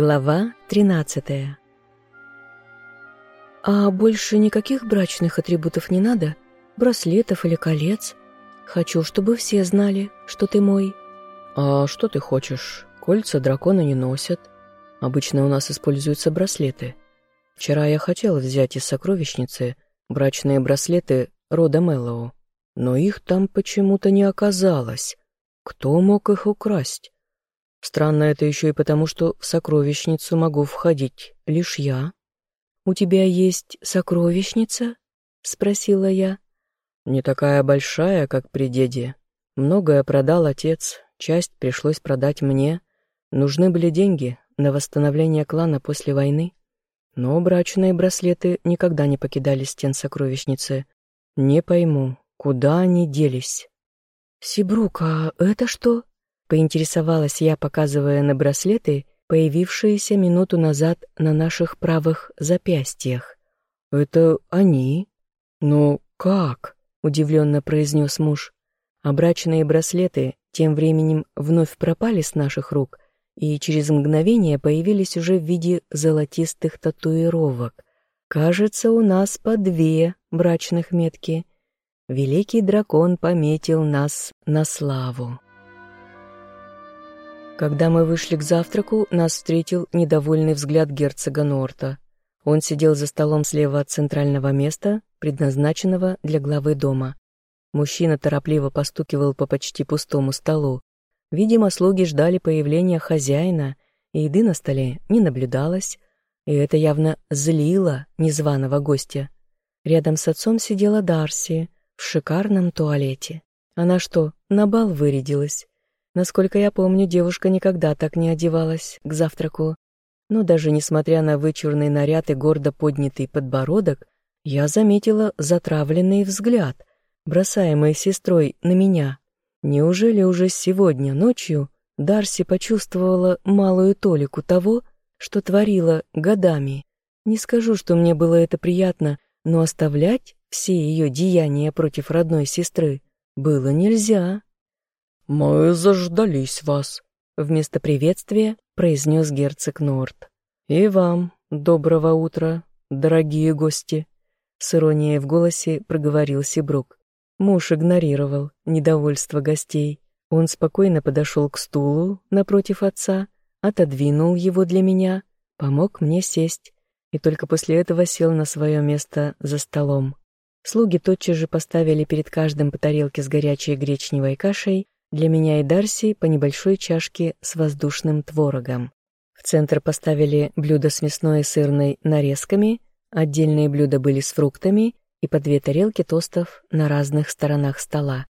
Глава 13 «А больше никаких брачных атрибутов не надо? Браслетов или колец? Хочу, чтобы все знали, что ты мой». «А что ты хочешь? Кольца дракона не носят. Обычно у нас используются браслеты. Вчера я хотел взять из сокровищницы брачные браслеты рода Мэллоу, но их там почему-то не оказалось. Кто мог их украсть?» Странно это еще и потому, что в сокровищницу могу входить лишь я. «У тебя есть сокровищница?» — спросила я. «Не такая большая, как при деде. Многое продал отец, часть пришлось продать мне. Нужны были деньги на восстановление клана после войны. Но брачные браслеты никогда не покидали стен сокровищницы. Не пойму, куда они делись?» «Сибрук, а это что?» Поинтересовалась я, показывая на браслеты, появившиеся минуту назад на наших правых запястьях. «Это они?» «Ну, как?» — удивленно произнес муж. А браслеты тем временем вновь пропали с наших рук и через мгновение появились уже в виде золотистых татуировок. Кажется, у нас по две брачных метки. Великий дракон пометил нас на славу. Когда мы вышли к завтраку, нас встретил недовольный взгляд герцога Норта. Он сидел за столом слева от центрального места, предназначенного для главы дома. Мужчина торопливо постукивал по почти пустому столу. Видимо, слуги ждали появления хозяина, и еды на столе не наблюдалось, и это явно злило незваного гостя. Рядом с отцом сидела Дарси в шикарном туалете. Она что, на бал вырядилась? Насколько я помню, девушка никогда так не одевалась к завтраку. Но даже несмотря на вычурный наряд и гордо поднятый подбородок, я заметила затравленный взгляд, бросаемый сестрой на меня. Неужели уже сегодня ночью Дарси почувствовала малую толику того, что творила годами? Не скажу, что мне было это приятно, но оставлять все ее деяния против родной сестры было нельзя. «Мы заждались вас», — вместо приветствия произнес герцог Норт. «И вам доброго утра, дорогие гости», — с иронией в голосе проговорил Сибрук. Муж игнорировал недовольство гостей. Он спокойно подошел к стулу напротив отца, отодвинул его для меня, помог мне сесть и только после этого сел на свое место за столом. Слуги тотчас же поставили перед каждым по тарелке с горячей гречневой кашей, для меня и Дарси по небольшой чашке с воздушным творогом. В центр поставили блюдо с мясной и сырной нарезками, отдельные блюда были с фруктами и по две тарелки тостов на разных сторонах стола.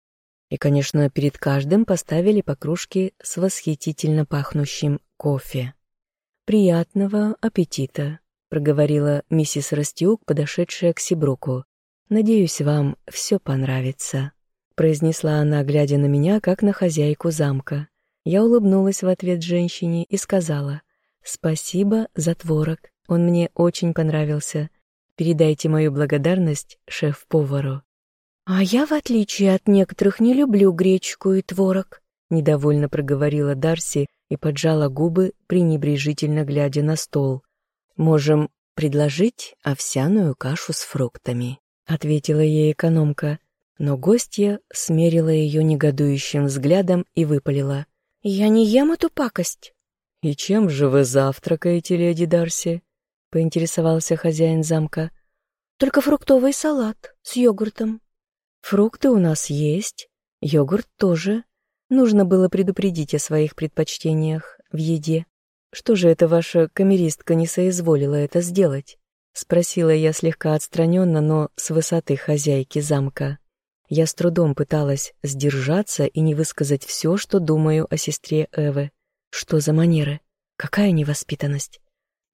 И, конечно, перед каждым поставили по кружке с восхитительно пахнущим кофе. «Приятного аппетита», — проговорила миссис Растиук, подошедшая к Сибруку. «Надеюсь, вам все понравится» произнесла она, глядя на меня, как на хозяйку замка. Я улыбнулась в ответ женщине и сказала, «Спасибо за творог, он мне очень понравился. Передайте мою благодарность шеф-повару». «А я, в отличие от некоторых, не люблю гречку и творог», недовольно проговорила Дарси и поджала губы, пренебрежительно глядя на стол. «Можем предложить овсяную кашу с фруктами», ответила ей экономка. Но гостья смерила ее негодующим взглядом и выпалила. «Я не ем эту пакость!» «И чем же вы завтракаете, леди Дарси?» — поинтересовался хозяин замка. «Только фруктовый салат с йогуртом». «Фрукты у нас есть, йогурт тоже. Нужно было предупредить о своих предпочтениях в еде. Что же это ваша камеристка не соизволила это сделать?» — спросила я слегка отстраненно, но с высоты хозяйки замка. Я с трудом пыталась сдержаться и не высказать все, что думаю о сестре Эвы. Что за манеры? Какая невоспитанность?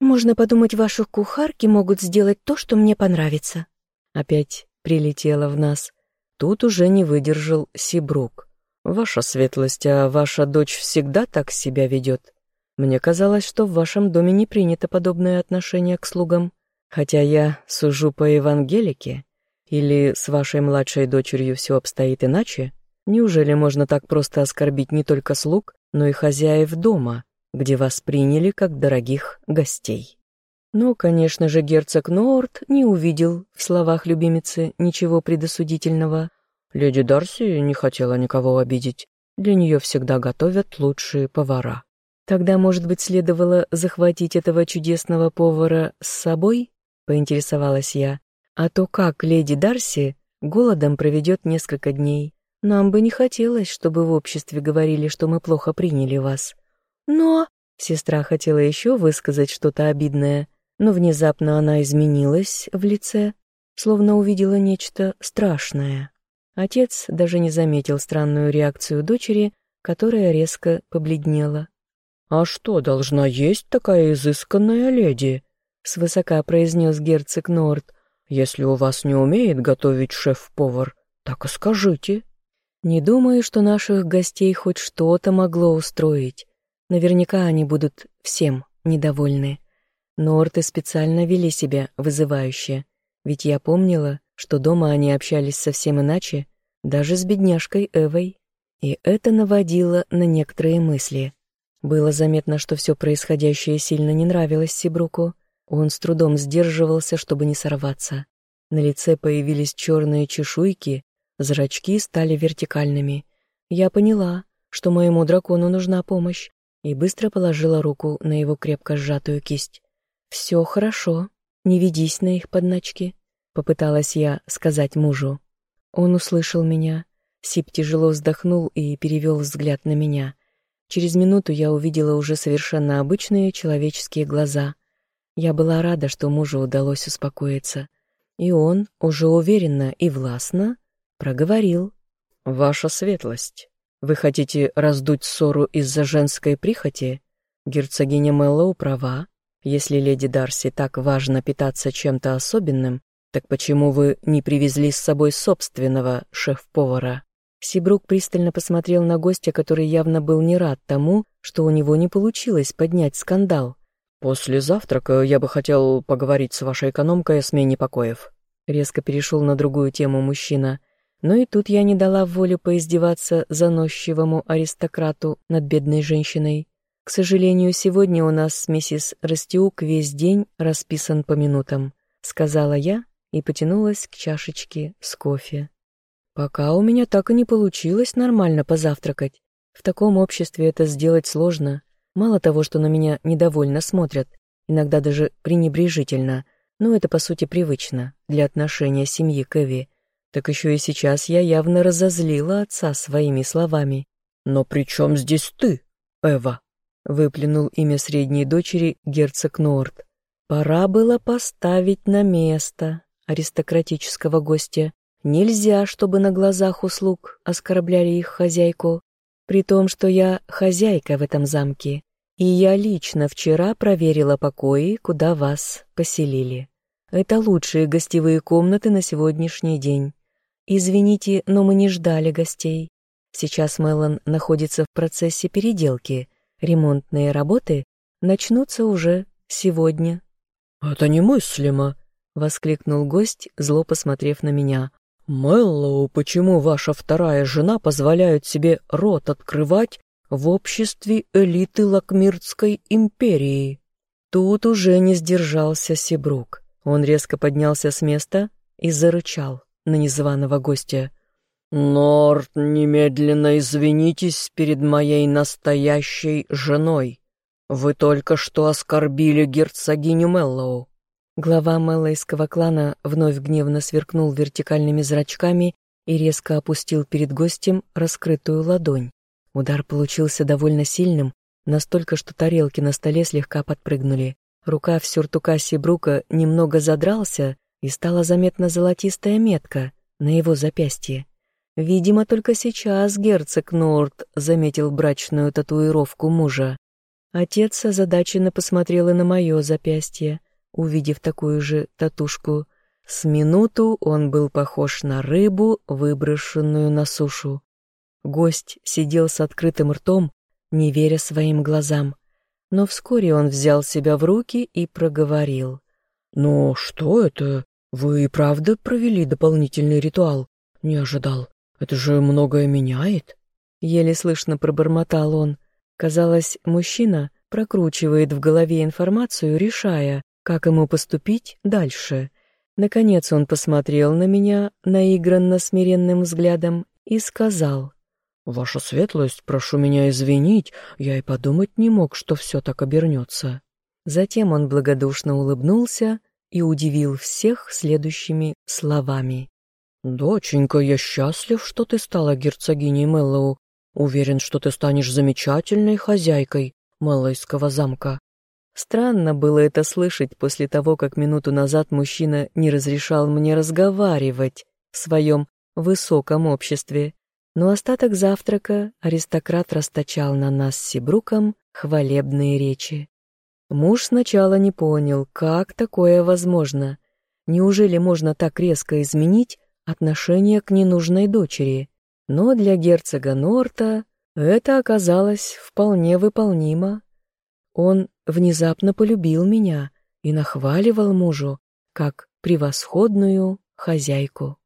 Можно подумать, ваши кухарки могут сделать то, что мне понравится. Опять прилетела в нас. Тут уже не выдержал Сибрук. Ваша светлость, а ваша дочь всегда так себя ведет. Мне казалось, что в вашем доме не принято подобное отношение к слугам. Хотя я сужу по евангелике, или с вашей младшей дочерью все обстоит иначе? Неужели можно так просто оскорбить не только слуг, но и хозяев дома, где вас приняли как дорогих гостей. Но, конечно же, герцог Норт не увидел в словах любимицы ничего предосудительного. Леди Дарси не хотела никого обидеть. Для нее всегда готовят лучшие повара. Тогда, может быть, следовало захватить этого чудесного повара с собой? Поинтересовалась я. А то как леди Дарси голодом проведет несколько дней. Нам бы не хотелось, чтобы в обществе говорили, что мы плохо приняли вас. Но... Сестра хотела еще высказать что-то обидное, но внезапно она изменилась в лице, словно увидела нечто страшное. Отец даже не заметил странную реакцию дочери, которая резко побледнела. «А что должна есть такая изысканная леди?» — свысока произнес герцог Норд. «Если у вас не умеет готовить шеф-повар, так и скажите». Не думаю, что наших гостей хоть что-то могло устроить. Наверняка они будут всем недовольны. Норты специально вели себя вызывающе, ведь я помнила, что дома они общались совсем иначе, даже с бедняжкой Эвой. И это наводило на некоторые мысли. Было заметно, что все происходящее сильно не нравилось Сибруку. Он с трудом сдерживался, чтобы не сорваться. На лице появились черные чешуйки, Зрачки стали вертикальными. Я поняла, что моему дракону нужна помощь, и быстро положила руку на его крепко сжатую кисть. «Все хорошо, не ведись на их подначки», — попыталась я сказать мужу. Он услышал меня. Сип тяжело вздохнул и перевел взгляд на меня. Через минуту я увидела уже совершенно обычные человеческие глаза. Я была рада, что мужу удалось успокоиться. И он, уже уверенно и властно, проговорил. «Ваша светлость, вы хотите раздуть ссору из-за женской прихоти? Герцогиня Мэллоу права. Если леди Дарси так важно питаться чем-то особенным, так почему вы не привезли с собой собственного шеф-повара?» Сибрук пристально посмотрел на гостя, который явно был не рад тому, что у него не получилось поднять скандал. «После завтрака я бы хотел поговорить с вашей экономкой о смене покоев». Резко перешел на другую тему мужчина – но и тут я не дала волю поиздеваться заносчивому аристократу над бедной женщиной. К сожалению, сегодня у нас с миссис Растиук весь день расписан по минутам, сказала я и потянулась к чашечке с кофе. Пока у меня так и не получилось нормально позавтракать. В таком обществе это сделать сложно. Мало того, что на меня недовольно смотрят, иногда даже пренебрежительно, но это по сути привычно для отношения семьи к Эви так еще и сейчас я явно разозлила отца своими словами. «Но при чем здесь ты, Эва?» — выплюнул имя средней дочери герцог Норд. «Пора было поставить на место аристократического гостя. Нельзя, чтобы на глазах услуг оскорбляли их хозяйку, при том, что я хозяйка в этом замке, и я лично вчера проверила покои, куда вас поселили. Это лучшие гостевые комнаты на сегодняшний день. «Извините, но мы не ждали гостей. Сейчас Мелан находится в процессе переделки. Ремонтные работы начнутся уже сегодня». «Это немыслимо!» — воскликнул гость, зло посмотрев на меня. «Мэллоу, почему ваша вторая жена позволяет себе рот открывать в обществе элиты Лакмиртской империи?» Тут уже не сдержался Сибрук. Он резко поднялся с места и зарычал на незваного гостя. «Норт, немедленно извинитесь перед моей настоящей женой. Вы только что оскорбили герцогиню Меллоу». Глава Меллойского клана вновь гневно сверкнул вертикальными зрачками и резко опустил перед гостем раскрытую ладонь. Удар получился довольно сильным, настолько, что тарелки на столе слегка подпрыгнули. Рукав сюртука Сибрука немного задрался, и стала заметна золотистая метка на его запястье. Видимо, только сейчас герцог Норт заметил брачную татуировку мужа. Отец озадаченно посмотрел и на мое запястье, увидев такую же татушку. С минуту он был похож на рыбу, выброшенную на сушу. Гость сидел с открытым ртом, не веря своим глазам. Но вскоре он взял себя в руки и проговорил. «Ну, что это? «Вы и правда провели дополнительный ритуал? Не ожидал. Это же многое меняет?» Еле слышно пробормотал он. Казалось, мужчина прокручивает в голове информацию, решая, как ему поступить дальше. Наконец он посмотрел на меня наигранно смиренным взглядом и сказал. «Ваша светлость, прошу меня извинить, я и подумать не мог, что все так обернется». Затем он благодушно улыбнулся и удивил всех следующими словами. «Доченька, я счастлив, что ты стала герцогиней Мэллоу. Уверен, что ты станешь замечательной хозяйкой Мэллойского замка». Странно было это слышать после того, как минуту назад мужчина не разрешал мне разговаривать в своем высоком обществе. Но остаток завтрака аристократ расточал на нас с Сибруком хвалебные речи. Муж сначала не понял, как такое возможно. Неужели можно так резко изменить отношение к ненужной дочери? Но для герцога Норта это оказалось вполне выполнимо. Он внезапно полюбил меня и нахваливал мужу как превосходную хозяйку.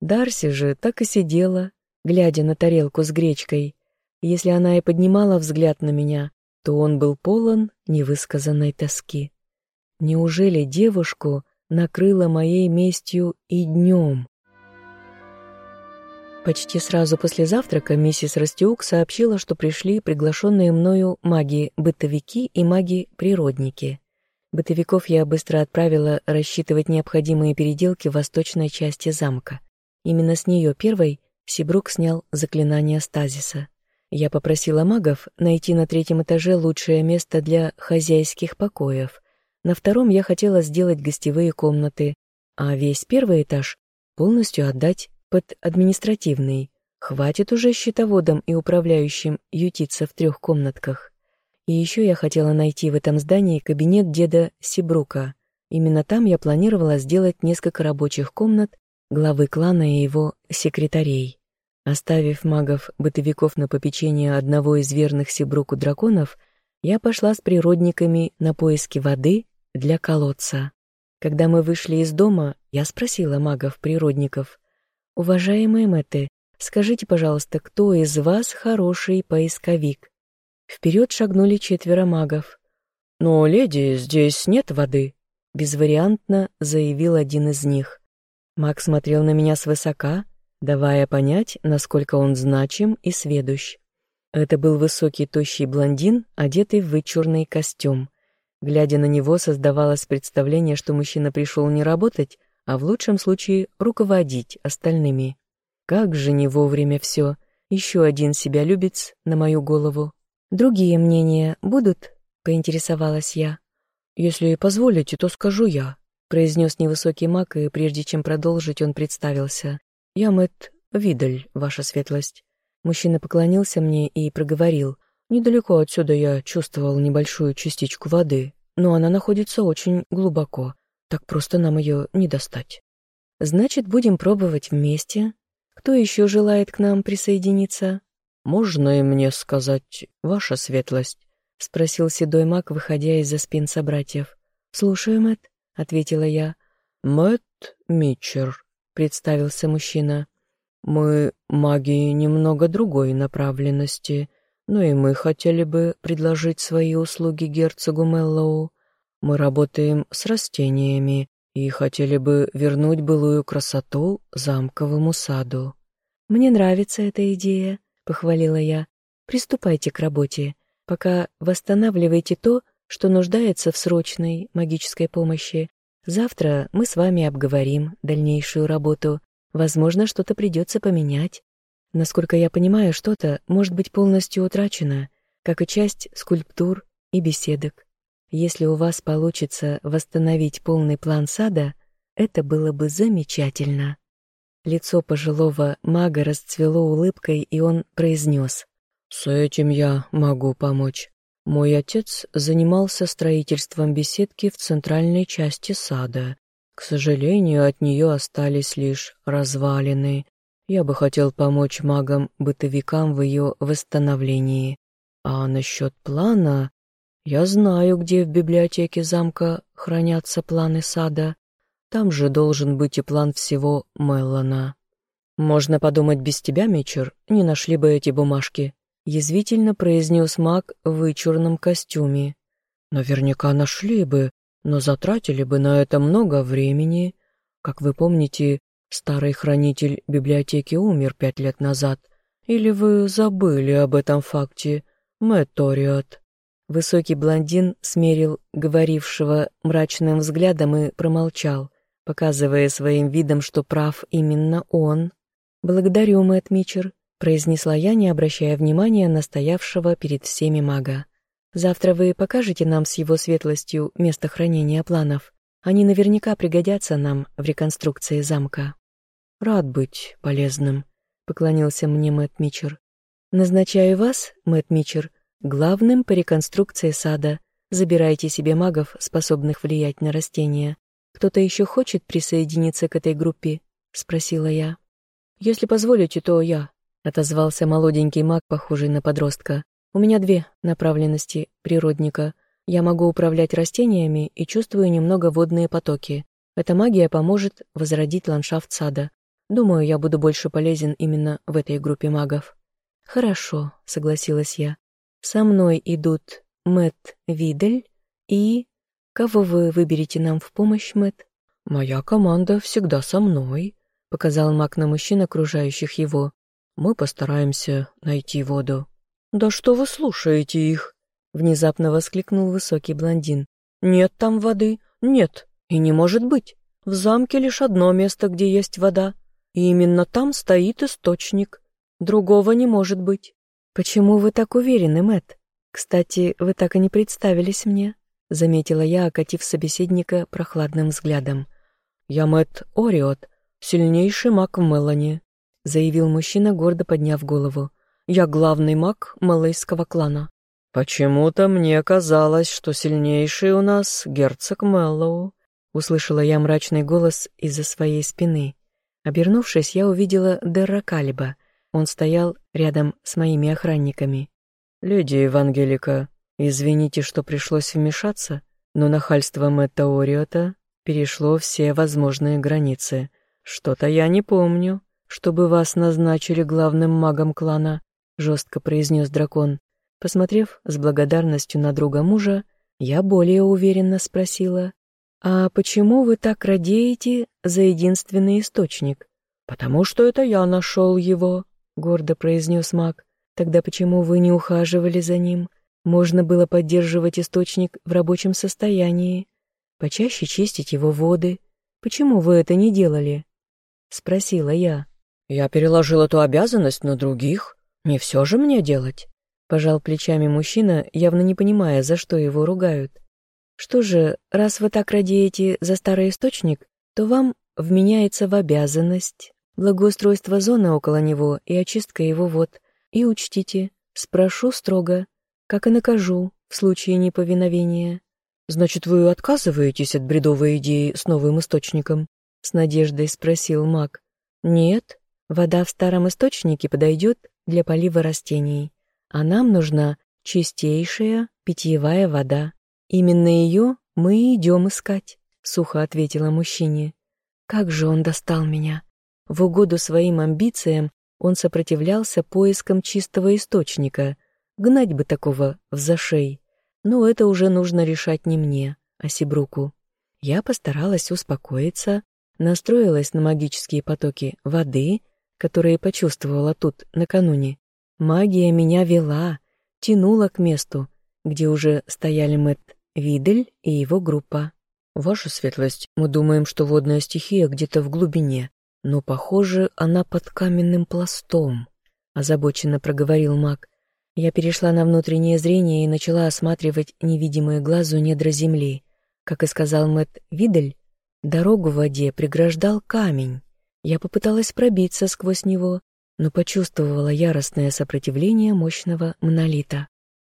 Дарси же так и сидела, глядя на тарелку с гречкой. Если она и поднимала взгляд на меня, то он был полон невысказанной тоски. Неужели девушку накрыла моей местью и днем? Почти сразу после завтрака миссис Растиук сообщила, что пришли приглашенные мною маги-бытовики и маги-природники. Бытовиков я быстро отправила рассчитывать необходимые переделки в восточной части замка. Именно с нее первой Сибрук снял заклинание стазиса. Я попросила магов найти на третьем этаже лучшее место для хозяйских покоев. На втором я хотела сделать гостевые комнаты, а весь первый этаж полностью отдать под административный. Хватит уже счетоводам и управляющим ютиться в трех комнатках. И еще я хотела найти в этом здании кабинет деда Сибрука. Именно там я планировала сделать несколько рабочих комнат главы клана и его секретарей. Оставив магов-бытовиков на попечение одного из верных Сибруку драконов, я пошла с природниками на поиски воды для колодца. Когда мы вышли из дома, я спросила магов-природников, «Уважаемые Мэтты, скажите, пожалуйста, кто из вас хороший поисковик?» Вперед шагнули четверо магов. «Но, леди, здесь нет воды», — безвариантно заявил один из них. Маг смотрел на меня свысока, давая понять, насколько он значим и сведущ. Это был высокий тощий блондин, одетый в вычурный костюм. Глядя на него, создавалось представление, что мужчина пришел не работать, а в лучшем случае руководить остальными. Как же не вовремя все. Еще один себя любец на мою голову. Другие мнения будут? Поинтересовалась я. Если позволите, то скажу я, произнес невысокий маг, и прежде чем продолжить, он представился. Я Мэтт Видаль, ваша светлость. Мужчина поклонился мне и проговорил. Недалеко отсюда я чувствовал небольшую частичку воды, но она находится очень глубоко. Так просто нам ее не достать. Значит, будем пробовать вместе. Кто еще желает к нам присоединиться? Можно и мне сказать, ваша светлость? Спросил седой маг, выходя из-за спин собратьев. Слушаю, Мэтт, ответила я. Мэтт Митчер, представился мужчина. Мы маги немного другой направленности, но и мы хотели бы предложить свои услуги герцогу Меллоу. Мы работаем с растениями и хотели бы вернуть былую красоту замковому саду. «Мне нравится эта идея», — похвалила я. «Приступайте к работе, пока восстанавливайте то, что нуждается в срочной магической помощи. Завтра мы с вами обговорим дальнейшую работу. Возможно, что-то придется поменять. Насколько я понимаю, что-то может быть полностью утрачено, как и часть скульптур и беседок. Если у вас получится восстановить полный план сада, это было бы замечательно. Лицо пожилого мага расцвело улыбкой, и он произнес. «С этим я могу помочь. Мой отец занимался строительством беседки в центральной части сада. К сожалению, от нее остались лишь развалины. Я бы хотел помочь магам-бытовикам в ее восстановлении. А насчет плана я знаю, где в библиотеке замка хранятся планы сада. Там же должен быть и план всего Меллана. Можно подумать, без тебя, Митчер, не нашли бы эти бумажки, язвительно произнес маг в вычурном костюме. Наверняка нашли бы, но затратили бы на это много времени. Как вы помните, старый хранитель библиотеки умер пять лет назад. Или вы забыли об этом факте, Мэтт Ториот?» Высокий блондин смерил говорившего мрачным взглядом и промолчал, показывая своим видом, что прав именно он. «Благодарю, Мэтт Мичер», — произнесла я, не обращая внимания на стоявшего перед всеми мага. Завтра вы покажете нам с его светлостью место хранения планов. Они наверняка пригодятся нам в реконструкции замка». «Рад быть полезным», — поклонился мне Мэтт Мичер. «Назначаю вас, Мэтт Мичер, главным по реконструкции сада. Забирайте себе магов, способных влиять на растения. Кто-то еще хочет присоединиться к этой группе?» — спросила я. «Если позволите, то я», — отозвался молоденький маг, похожий на подростка. У меня две направленности природника. Я могу управлять растениями и чувствую немного водные потоки. Эта магия поможет возродить ландшафт сада. Думаю, я буду больше полезен именно в этой группе магов. Хорошо, согласилась я. Со мной идут Мэтт Видель и... Кого вы выберете нам в помощь, Мэтт? Моя команда всегда со мной, показал маг на мужчин, окружающих его. Мы постараемся найти воду. «Да что вы слушаете их?» — внезапно воскликнул высокий блондин. «Нет там воды, нет, и не может быть. В замке лишь одно место, где есть вода, и именно там стоит источник. Другого не может быть». «Почему вы так уверены, Мэт? Кстати, вы так и не представились мне», — заметила я, окатив собеседника прохладным взглядом. «Я Мэт Ориот, сильнейший маг в Мелани», — заявил мужчина, гордо подняв голову. Я главный маг малайского клана. Почему-то мне казалось, что сильнейший у нас герцог Мэллоу. Услышала я мрачный голос из-за своей спины. Обернувшись, я увидела Дерра Калиба. Он стоял рядом с моими охранниками. «Леди Евангелика, извините, что пришлось вмешаться, но нахальство Мэтта Ориота перешло все возможные границы. Что-то я не помню, чтобы вас назначили главным магом клана жестко произнес дракон. Посмотрев с благодарностью на друга мужа, я более уверенно спросила, «А почему вы так радеете за единственный источник?» «Потому что это я нашел его», — гордо произнес маг. «Тогда почему вы не ухаживали за ним? Можно было поддерживать источник в рабочем состоянии, почаще чистить его воды. Почему вы это не делали?» — спросила я. «Я переложил эту обязанность на других», «Не все же мне делать?» — пожал плечами мужчина, явно не понимая, за что его ругают. «Что же, раз вы так радеете за старый источник, то вам вменяется в обязанность благоустройство зоны около него и очистка его вод. И учтите, спрошу строго, как и накажу в случае неповиновения». «Значит, вы отказываетесь от бредовой идеи с новым источником?» — с надеждой спросил маг. «Нет, вода в старом источнике подойдет для полива растений, а нам нужна чистейшая питьевая вода. Именно ее мы и идем искать», — сухо ответила мужчине. «Как же он достал меня!» В угоду своим амбициям он сопротивлялся поискам чистого источника. Гнать бы такого в зашей. Но это уже нужно решать не мне, а Сибруку. Я постаралась успокоиться, настроилась на магические потоки воды которые почувствовала тут накануне. Магия меня вела, тянула к месту, где уже стояли Мэтт Видель и его группа. «Ваша светлость, мы думаем, что водная стихия где-то в глубине, но, похоже, она под каменным пластом», — озабоченно проговорил маг. Я перешла на внутреннее зрение и начала осматривать невидимые глазу недра земли. Как и сказал Мэтт Видель, дорогу в воде преграждал камень. Я попыталась пробиться сквозь него, но почувствовала яростное сопротивление мощного монолита.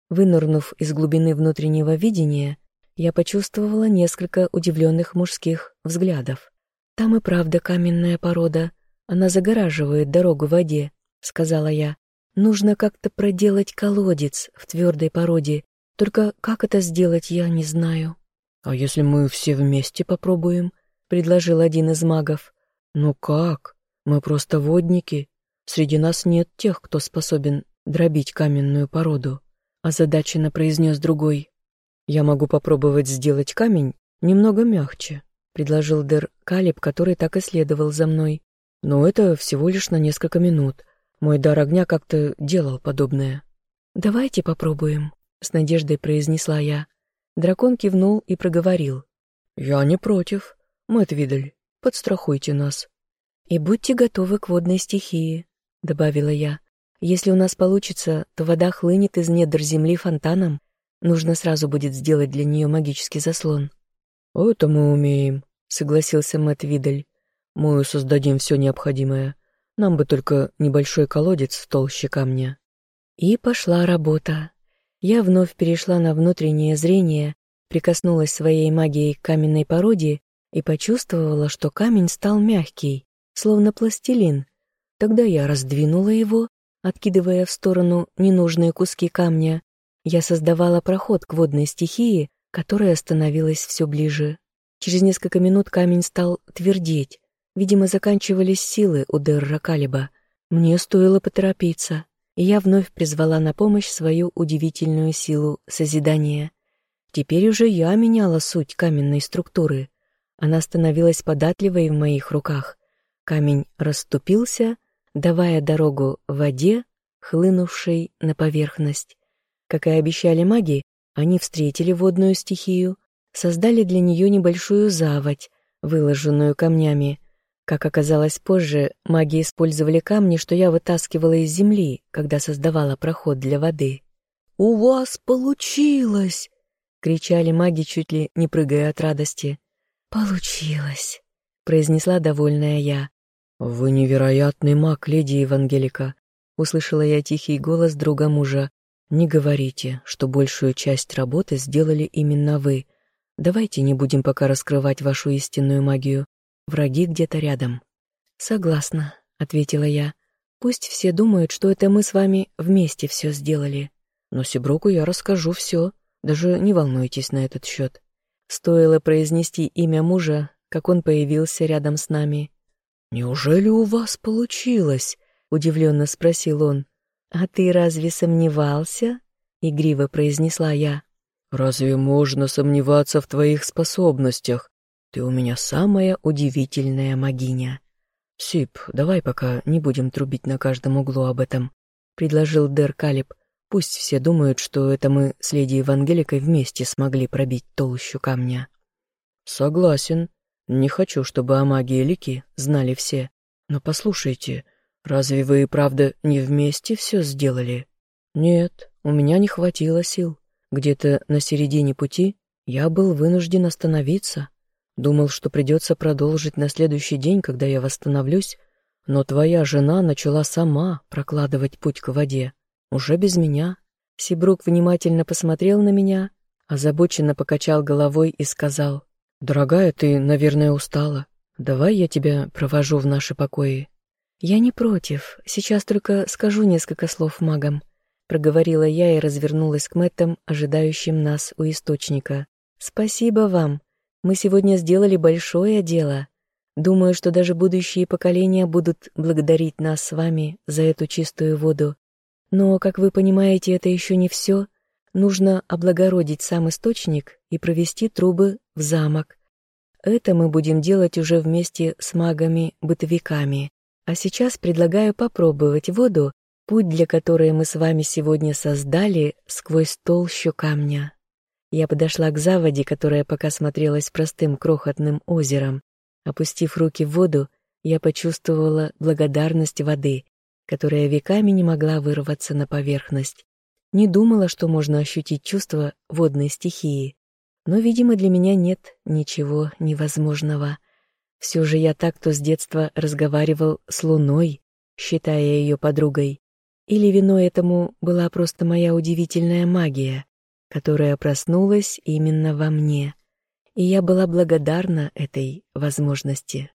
Вынырнув из глубины внутреннего видения, я почувствовала несколько удивленных мужских взглядов. «Там и правда каменная порода. Она загораживает дорогу в воде», — сказала я. «Нужно как-то проделать колодец в твердой породе. Только как это сделать, я не знаю». «А если мы все вместе попробуем?» — предложил один из магов. «Ну как? Мы просто водники. Среди нас нет тех, кто способен дробить каменную породу, озадаченно произнес другой. «Я могу попробовать сделать камень немного мягче», предложил Дер Калиб, который так и следовал за мной. «Но это всего лишь на несколько минут. Мой дар огня как-то делал подобное». «Давайте попробуем», — с надеждой произнесла я. Дракон кивнул и проговорил. «Я не против. Мэтт Видаль, подстрахуйте нас». «И будьте готовы к водной стихии», — добавила я. «Если у нас получится, то вода хлынет из недр земли фонтаном. Нужно сразу будет сделать для нее магический заслон». «Это мы умеем», — согласился Мэтт Видаль. «Мы создадим все необходимое. Нам бы только небольшой колодец толще камня». И пошла работа. Я вновь перешла на внутреннее зрение, прикоснулась своей магией к каменной породе и почувствовала, что камень стал мягкий, словно пластилин. Тогда я раздвинула его, откидывая в сторону ненужные куски камня. Я создавала проход к водной стихии, которая становилась все ближе. Через несколько минут камень стал твердеть. Видимо, заканчивались силы у Дерра Калиба. Мне стоило поторопиться и я вновь призвала на помощь свою удивительную силу созидания. Теперь уже я меняла суть каменной структуры. Она становилась податливой в моих руках. Камень расступился, давая дорогу воде, хлынувшей на поверхность. Как и обещали маги, они встретили водную стихию, создали для нее небольшую заводь, выложенную камнями, как оказалось позже, маги использовали камни, что я вытаскивала из земли, когда создавала проход для воды. «У вас получилось!» — кричали маги, чуть ли не прыгая от радости. «Получилось!» — произнесла довольная я. «Вы невероятный маг, леди Евангелика!» — услышала я тихий голос друга мужа. «Не говорите, что большую часть работы сделали именно вы. Давайте не будем пока раскрывать вашу истинную магию. Враги где-то рядом. Согласна, ответила я. Пусть все думают, что это мы с вами вместе все сделали. Но Сиброку я расскажу все, даже не волнуйтесь на этот счет. Стоило произнести имя мужа, как он появился рядом с нами. «Неужели у вас получилось?» — удивленно спросил он. «А ты разве сомневался?» — игриво произнесла я. «Разве можно сомневаться в твоих способностях?» Ты у меня самая удивительная магиня. Сип, давай пока не будем трубить на каждом углу об этом, предложил Дер Калиб. Пусть все думают, что это мы с леди Евангеликой вместе смогли пробить толщу камня. Согласен. Не хочу, чтобы о магии Лики знали все. Но послушайте, разве вы и правда не вместе все сделали? Нет, у меня не хватило сил. Где-то на середине пути я был вынужден остановиться. Думал, что придется продолжить на следующий день, когда я восстановлюсь, но твоя жена начала сама прокладывать путь к воде, уже без меня. Сибрук внимательно посмотрел на меня, озабоченно покачал головой и сказал, «Дорогая, ты, наверное, устала. Давай я тебя провожу в наши покои». «Я не против, сейчас только скажу несколько слов магам», проговорила я и развернулась к Мэттам, ожидающим нас у источника. «Спасибо вам. Мы сегодня сделали большое дело. Думаю, что даже будущие поколения будут благодарить нас с вами за эту чистую воду. Но, как вы понимаете, это еще не все. Нужно облагородить сам источник и провести трубы в замок. Это мы будем делать уже вместе с магами-бытовиками. А сейчас предлагаю попробовать воду, путь для которой мы с вами сегодня создали сквозь толщу камня. Я подошла к заводе, которая пока смотрелась простым крохотным озером. Опустив руки в воду, я почувствовала благодарность воды, которая веками не могла вырваться на поверхность. Не думала, что можно ощутить чувство водной стихии. Но, видимо, для меня нет ничего невозможного. Все же я так, кто с детства разговаривал с Луной, считая ее подругой. Или виной этому была просто моя удивительная магия которая проснулась именно во мне, и я была благодарна этой возможности.